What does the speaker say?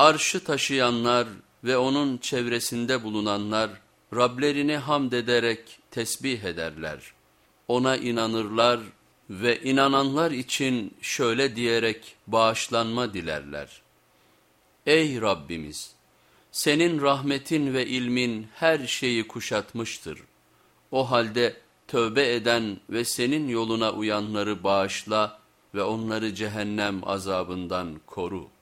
Arşı taşıyanlar ve onun çevresinde bulunanlar Rablerini hamd ederek tesbih ederler. Ona inanırlar ve inananlar için şöyle diyerek bağışlanma dilerler. Ey Rabbimiz! Senin rahmetin ve ilmin her şeyi kuşatmıştır. O halde tövbe eden ve senin yoluna uyanları bağışla ve onları cehennem azabından koru.''